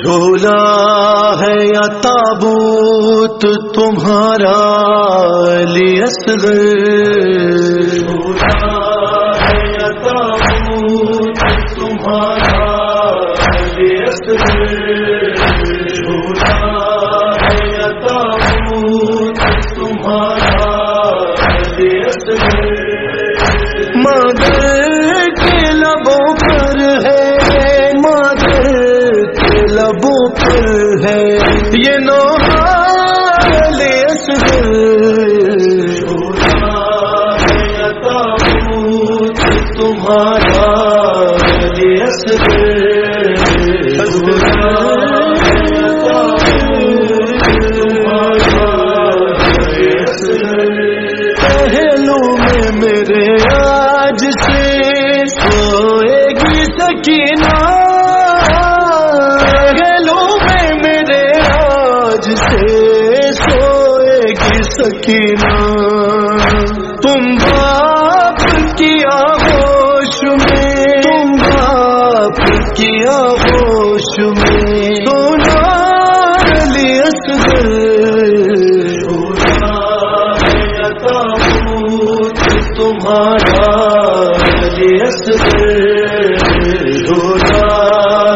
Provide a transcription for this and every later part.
جھولا ہے یا تابوت تمہارا اصغر جھولا سکینہ۔ تم باپ کیا ہوش کیا ہوش میں؟ سونا اصغر۔ تمہارا جھولا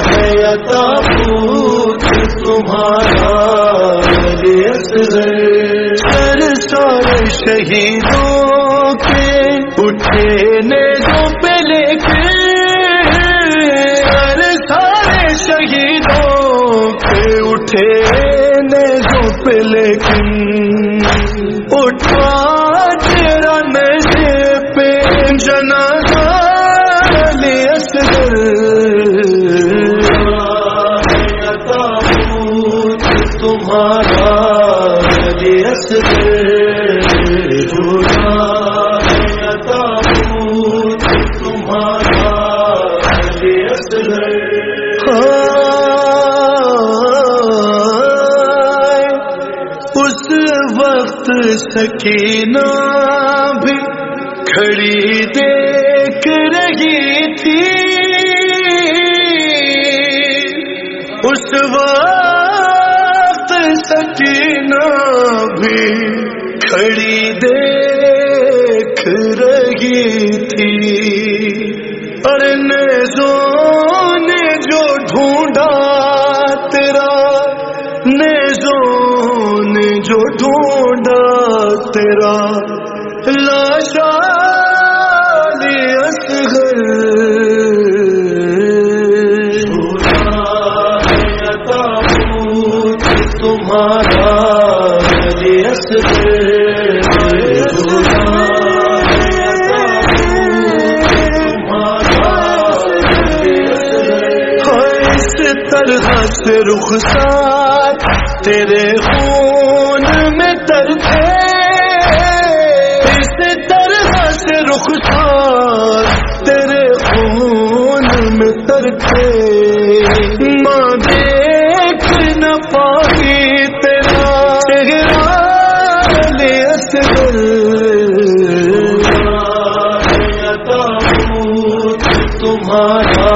ہے یا تابوت تمہارا سر سارے شہیدوں کے اٹھے نے کے اٹھے نے جو اٹھا تیرا نشے پہ جنا تمہارا جھولا تابوت تمہارا سکینہ بھی کھڑی دیکھ رہی تھی اس وقت سکینہ بھی کھڑی دیکھ رہی تھی ارے نیزوں تیرا لاشا اصغر۔ تمہارا اس طرح سے رخسار تیرے خون میں ترتے تمہارا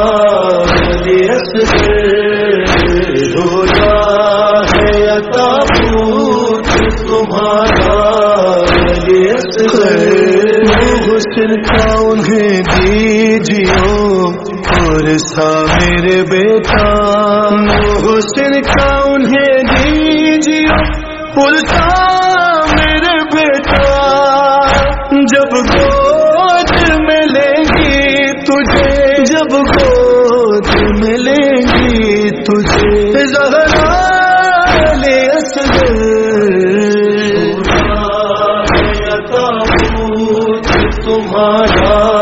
حسن کا انہیں دیجیو اور سا میرے بیٹا۔ حسن کا انہیں دیجیو پلسا گود ملیں گی تجھے۔ جب گود ملیں گی تجھے۔ زہرا لے اصغر تمہارا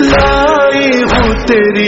لائی ہوں تیری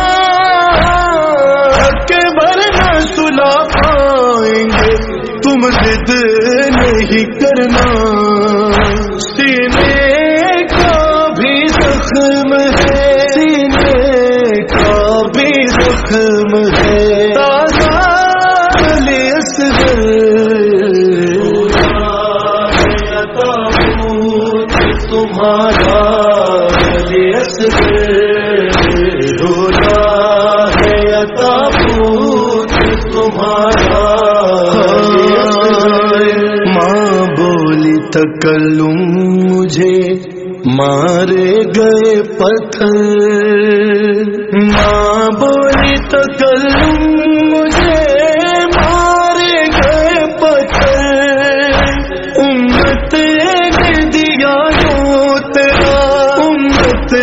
تم نہیں کرنا۔ سینے کا بھی زخم ہے۔ سینے کا بھی زخم ہے۔ تکلم مجھے مارے گئے پتھر۔ ماں بولی تکلم مجھے مارے گئے پتھر۔ امت دیا جو تیرا، امت